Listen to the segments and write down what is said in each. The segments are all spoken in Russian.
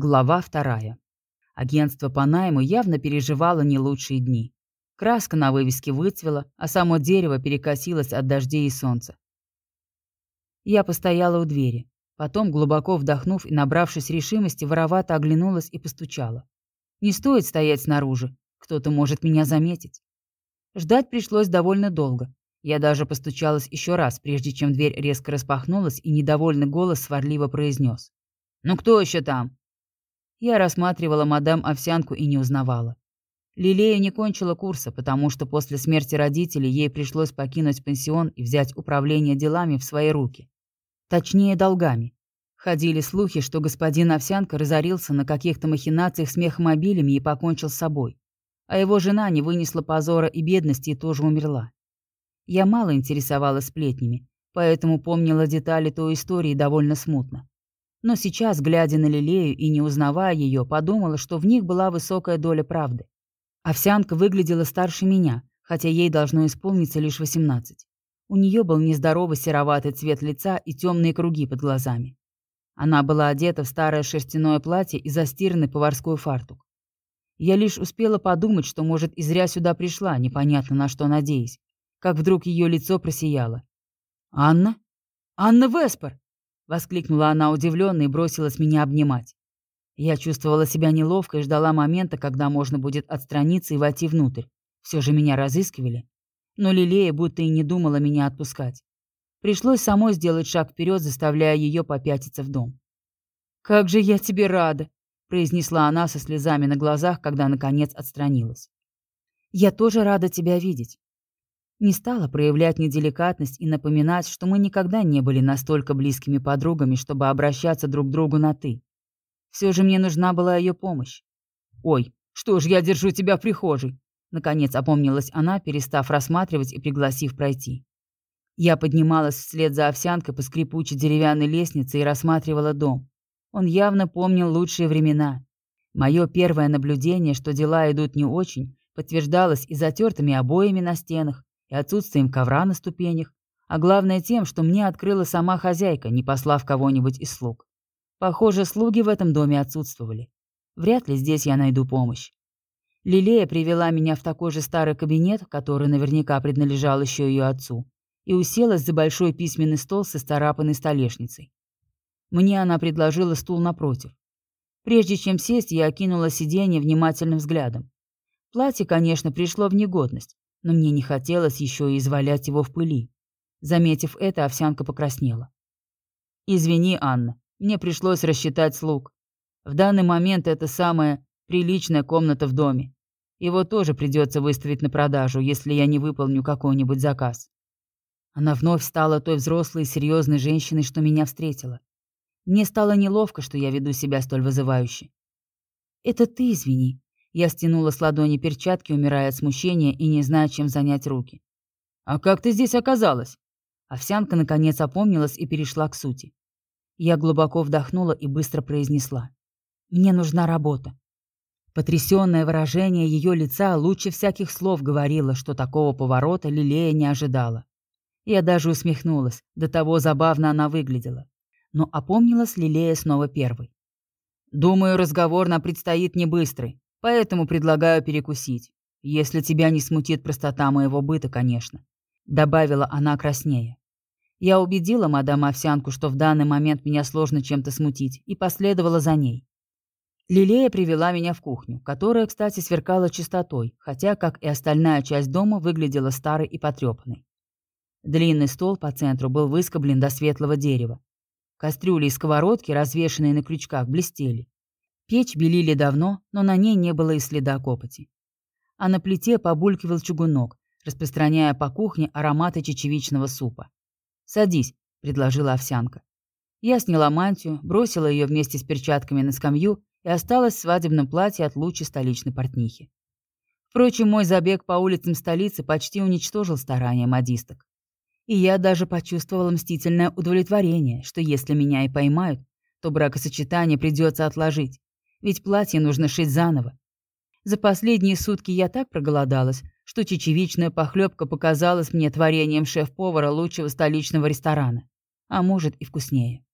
Глава вторая. Агентство по найму явно переживало не лучшие дни. Краска на вывеске выцвела, а само дерево перекосилось от дождей и солнца. Я постояла у двери. Потом, глубоко вдохнув и набравшись решимости, воровато оглянулась и постучала. Не стоит стоять снаружи. Кто-то может меня заметить. Ждать пришлось довольно долго. Я даже постучалась еще раз, прежде чем дверь резко распахнулась, и недовольный голос сварливо произнес. «Ну кто еще там?» Я рассматривала мадам Овсянку и не узнавала. Лилея не кончила курса, потому что после смерти родителей ей пришлось покинуть пансион и взять управление делами в свои руки. Точнее, долгами. Ходили слухи, что господин Овсянка разорился на каких-то махинациях с мехмобилями и покончил с собой. А его жена не вынесла позора и бедности и тоже умерла. Я мало интересовалась сплетнями, поэтому помнила детали той истории довольно смутно. Но сейчас, глядя на Лилею и не узнавая ее, подумала, что в них была высокая доля правды. Овсянка выглядела старше меня, хотя ей должно исполниться лишь 18. У нее был нездоровый сероватый цвет лица и темные круги под глазами. Она была одета в старое шерстяное платье и застиранный поварской фартук. Я лишь успела подумать, что, может, и зря сюда пришла, непонятно на что надеясь, как вдруг ее лицо просияло. «Анна? Анна Веспер!» Воскликнула она удивленно и бросилась меня обнимать. Я чувствовала себя неловко и ждала момента, когда можно будет отстраниться и войти внутрь. Все же меня разыскивали. Но Лилея будто и не думала меня отпускать. Пришлось самой сделать шаг вперед, заставляя ее попятиться в дом. «Как же я тебе рада!» — произнесла она со слезами на глазах, когда наконец отстранилась. «Я тоже рада тебя видеть. Не стала проявлять неделикатность и напоминать, что мы никогда не были настолько близкими подругами, чтобы обращаться друг к другу на «ты». Все же мне нужна была ее помощь. «Ой, что ж я держу тебя в прихожей?» Наконец опомнилась она, перестав рассматривать и пригласив пройти. Я поднималась вслед за овсянкой по скрипучей деревянной лестнице и рассматривала дом. Он явно помнил лучшие времена. Мое первое наблюдение, что дела идут не очень, подтверждалось и затертыми обоями на стенах, и отсутствием ковра на ступенях, а главное тем, что мне открыла сама хозяйка, не послав кого-нибудь из слуг. Похоже, слуги в этом доме отсутствовали. Вряд ли здесь я найду помощь. Лилея привела меня в такой же старый кабинет, который наверняка принадлежал еще ее отцу, и уселась за большой письменный стол со старапанной столешницей. Мне она предложила стул напротив. Прежде чем сесть, я окинула сиденье внимательным взглядом. Платье, конечно, пришло в негодность, но мне не хотелось еще и извалять его в пыли. Заметив это, овсянка покраснела. «Извини, Анна, мне пришлось рассчитать слуг. В данный момент это самая приличная комната в доме. Его тоже придется выставить на продажу, если я не выполню какой-нибудь заказ». Она вновь стала той взрослой и серьезной женщиной, что меня встретила. Мне стало неловко, что я веду себя столь вызывающе. «Это ты извини», я стянула с ладони перчатки, умирая от смущения и не зная, чем занять руки. «А как ты здесь оказалась?» Овсянка наконец опомнилась и перешла к сути. Я глубоко вдохнула и быстро произнесла. «Мне нужна работа». Потрясённое выражение ее лица лучше всяких слов говорило, что такого поворота Лилея не ожидала. Я даже усмехнулась, до того забавно она выглядела. Но опомнилась Лилея снова первой. «Думаю, разговор нам предстоит не быстрый. Поэтому предлагаю перекусить. Если тебя не смутит простота моего быта, конечно», — добавила она краснее. Я убедила мадам Овсянку, что в данный момент меня сложно чем-то смутить, и последовала за ней. Лилея привела меня в кухню, которая, кстати, сверкала чистотой, хотя, как и остальная часть дома, выглядела старой и потрепанной. Длинный стол по центру был выскоблен до светлого дерева. Кастрюли и сковородки, развешанные на крючках, блестели. Печь белили давно, но на ней не было и следа копоти. А на плите побулькивал чугунок, распространяя по кухне ароматы чечевичного супа. «Садись», — предложила овсянка. Я сняла мантию, бросила ее вместе с перчатками на скамью и осталась в свадебном платье от лучи столичной портнихи. Впрочем, мой забег по улицам столицы почти уничтожил старания модисток. И я даже почувствовала мстительное удовлетворение, что если меня и поймают, то бракосочетание придется отложить ведь платье нужно шить заново. За последние сутки я так проголодалась, что чечевичная похлебка показалась мне творением шеф-повара лучшего столичного ресторана, а может и вкуснее.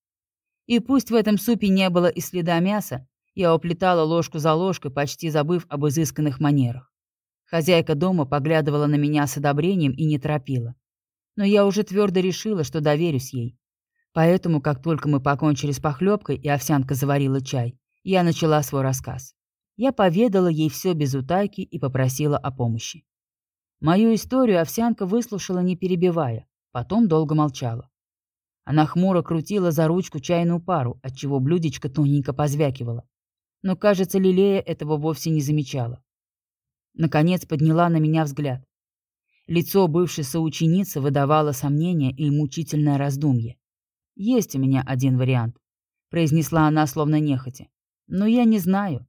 И пусть в этом супе не было и следа мяса, Я уплетала ложку за ложкой, почти забыв об изысканных манерах. Хозяйка дома поглядывала на меня с одобрением и не торопила. Но я уже твердо решила, что доверюсь ей. Поэтому, как только мы покончили с похлебкой и овсянка заварила чай, я начала свой рассказ. Я поведала ей все без утайки и попросила о помощи. Мою историю овсянка выслушала, не перебивая, потом долго молчала. Она хмуро крутила за ручку чайную пару, отчего блюдечко тоненько позвякивало. Но, кажется, Лилея этого вовсе не замечала. Наконец подняла на меня взгляд. Лицо бывшей соученицы выдавало сомнение и мучительное раздумье. «Есть у меня один вариант», — произнесла она словно нехотя. «Но я не знаю».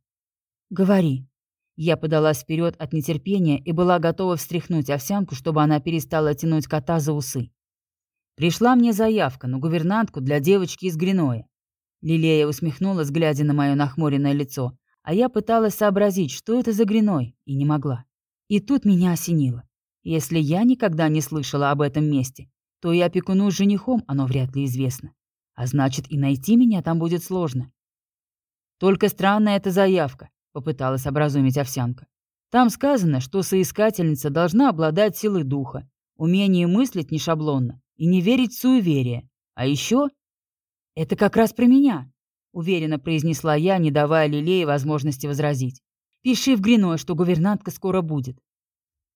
«Говори». Я подалась вперед от нетерпения и была готова встряхнуть овсянку, чтобы она перестала тянуть кота за усы. Пришла мне заявка на гувернантку для девочки из Гриноя. Лилея усмехнулась, глядя на мое нахмуренное лицо, а я пыталась сообразить, что это за Гриной, и не могла. И тут меня осенило. Если я никогда не слышала об этом месте, то и опекуну с женихом оно вряд ли известно. А значит, и найти меня там будет сложно. Только странная эта заявка, попыталась образумить овсянка. Там сказано, что соискательница должна обладать силой духа, умением мыслить не шаблонно и не верить в суеверие. А еще... Это как раз про меня, уверенно произнесла я, не давая Лилее возможности возразить. Пиши в Гриной, что гувернантка скоро будет.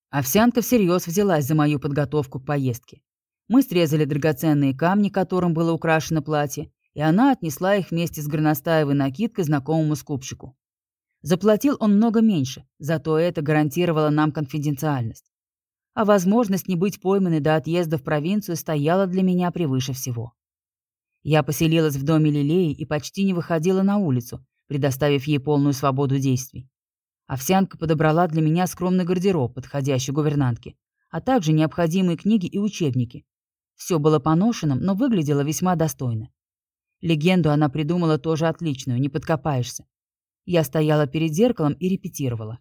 Овсянка всерьез взялась за мою подготовку к поездке. Мы срезали драгоценные камни, которым было украшено платье, и она отнесла их вместе с горностаевой накидкой знакомому скупщику. Заплатил он много меньше, зато это гарантировало нам конфиденциальность. А возможность не быть пойманной до отъезда в провинцию стояла для меня превыше всего. Я поселилась в доме Лилеи и почти не выходила на улицу, предоставив ей полную свободу действий. Овсянка подобрала для меня скромный гардероб, подходящий гувернантке, а также необходимые книги и учебники, все было поношенным, но выглядело весьма достойно. Легенду она придумала тоже отличную, не подкопаешься. Я стояла перед зеркалом и репетировала.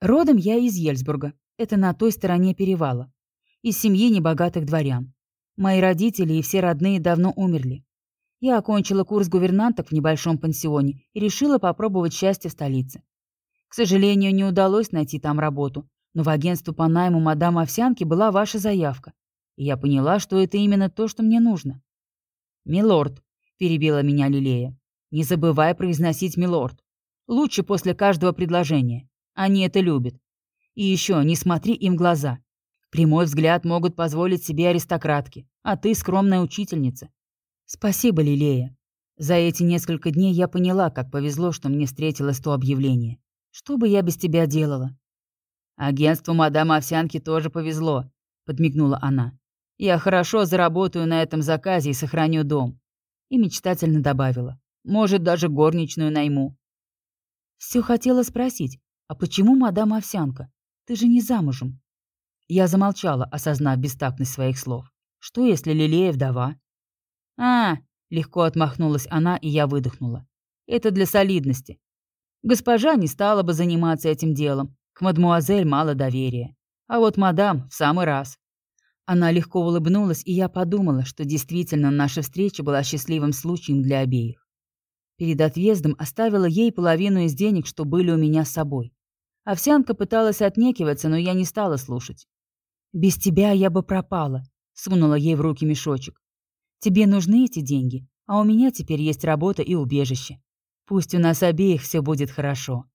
Родом я из Ельсбурга, это на той стороне перевала. Из семьи небогатых дворян. Мои родители и все родные давно умерли. Я окончила курс гувернанток в небольшом пансионе и решила попробовать счастье в столице. К сожалению, не удалось найти там работу, но в агентство по найму мадам Овсянки была ваша заявка, и я поняла, что это именно то, что мне нужно. «Милорд», — перебила меня Лилея, — «не забывай произносить «милорд». Лучше после каждого предложения. Они это любят. И еще не смотри им в глаза. Прямой взгляд могут позволить себе аристократки, а ты скромная учительница. Спасибо, Лилея. За эти несколько дней я поняла, как повезло, что мне встретилось то объявление. Что бы я без тебя делала? Агентству мадам Овсянки тоже повезло, подмигнула она. Я хорошо заработаю на этом заказе и сохраню дом. И мечтательно добавила. Может, даже горничную найму. Все хотела спросить, а почему мадам Овсянка? Ты же не замужем. Я замолчала, осознав бестактность своих слов. Что, если Лилея вдова? А, легко отмахнулась она, и я выдохнула. Это для солидности. Госпожа не стала бы заниматься этим делом. К мадмуазель мало доверия. А вот мадам в самый раз. Она легко улыбнулась, и я подумала, что действительно наша встреча была счастливым случаем для обеих. Перед отъездом оставила ей половину из денег, что были у меня с собой. Овсянка пыталась отнекиваться, но я не стала слушать. «Без тебя я бы пропала», — сунула ей в руки мешочек. «Тебе нужны эти деньги, а у меня теперь есть работа и убежище. Пусть у нас обеих все будет хорошо».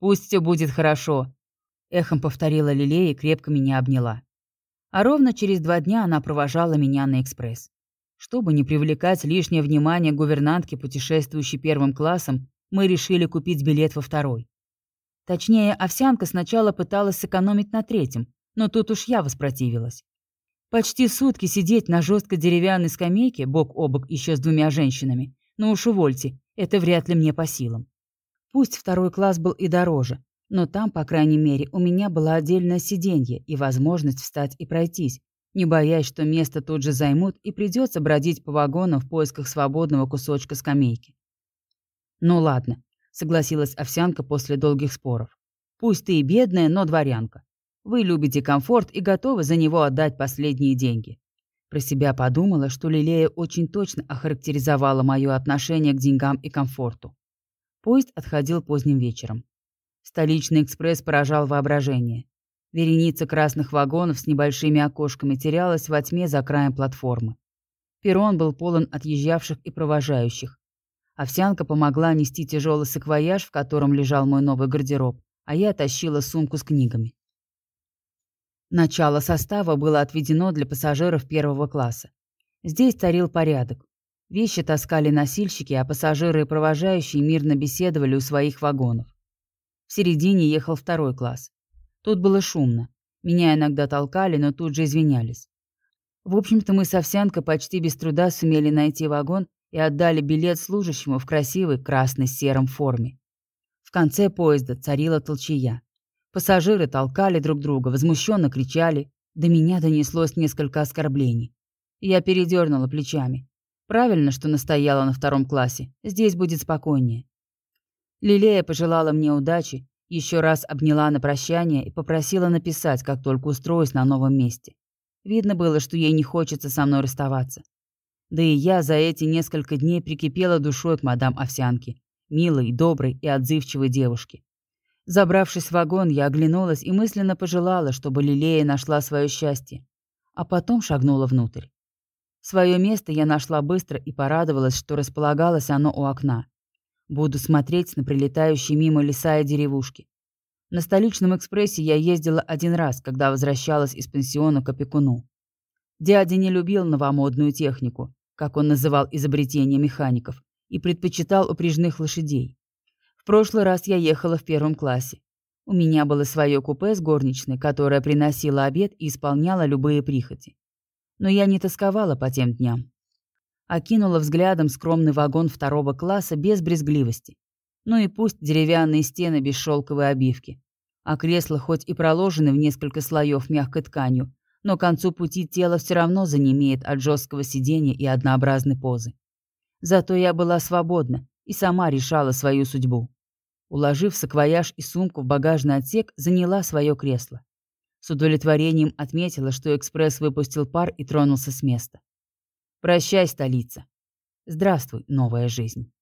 «Пусть все будет хорошо», — эхом повторила Лилея и крепко меня обняла. А ровно через два дня она провожала меня на экспресс. Чтобы не привлекать лишнее внимание гувернантки, путешествующей первым классом, мы решили купить билет во второй. Точнее, овсянка сначала пыталась сэкономить на третьем, но тут уж я воспротивилась. Почти сутки сидеть на жесткой деревянной скамейке, бок о бок еще с двумя женщинами, ну уж увольте, это вряд ли мне по силам. Пусть второй класс был и дороже, но там, по крайней мере, у меня было отдельное сиденье и возможность встать и пройтись, не боясь, что место тут же займут и придется бродить по вагону в поисках свободного кусочка скамейки. «Ну ладно», — согласилась овсянка после долгих споров. «Пусть ты и бедная, но дворянка. Вы любите комфорт и готовы за него отдать последние деньги». Про себя подумала, что Лилея очень точно охарактеризовала мое отношение к деньгам и комфорту. Поезд отходил поздним вечером. Столичный экспресс поражал воображение. Вереница красных вагонов с небольшими окошками терялась во тьме за краем платформы. Перрон был полон отъезжавших и провожающих. Овсянка помогла нести тяжелый саквояж, в котором лежал мой новый гардероб, а я тащила сумку с книгами. Начало состава было отведено для пассажиров первого класса. Здесь царил порядок. Вещи таскали носильщики, а пассажиры и провожающие мирно беседовали у своих вагонов. В середине ехал второй класс. Тут было шумно. Меня иногда толкали, но тут же извинялись. В общем-то, мы с Овсянкой почти без труда сумели найти вагон и отдали билет служащему в красивой красной сером форме. В конце поезда царила толчая. Пассажиры толкали друг друга, возмущенно кричали. До меня донеслось несколько оскорблений. Я передернула плечами. Правильно, что настояла на втором классе. Здесь будет спокойнее. Лилея пожелала мне удачи, еще раз обняла на прощание и попросила написать, как только устроюсь на новом месте. Видно было, что ей не хочется со мной расставаться. Да и я за эти несколько дней прикипела душой к мадам Овсянке, милой, доброй и отзывчивой девушке. Забравшись в вагон, я оглянулась и мысленно пожелала, чтобы Лилея нашла свое счастье, а потом шагнула внутрь. Свое место я нашла быстро и порадовалась, что располагалось оно у окна. Буду смотреть на прилетающие мимо леса и деревушки. На столичном экспрессе я ездила один раз, когда возвращалась из пансиона к опекуну. Дядя не любил новомодную технику, как он называл изобретение механиков, и предпочитал упряжных лошадей. В прошлый раз я ехала в первом классе. У меня было свое купе с горничной, которая приносила обед и исполняла любые прихоти но я не тосковала по тем дням. Окинула взглядом скромный вагон второго класса без брезгливости. Ну и пусть деревянные стены без шелковой обивки. А кресла хоть и проложены в несколько слоев мягкой тканью, но к концу пути тело все равно занемеет от жесткого сидения и однообразной позы. Зато я была свободна и сама решала свою судьбу. Уложив саквояж и сумку в багажный отсек, заняла свое кресло. С удовлетворением отметила, что экспресс выпустил пар и тронулся с места. «Прощай, столица. Здравствуй, новая жизнь».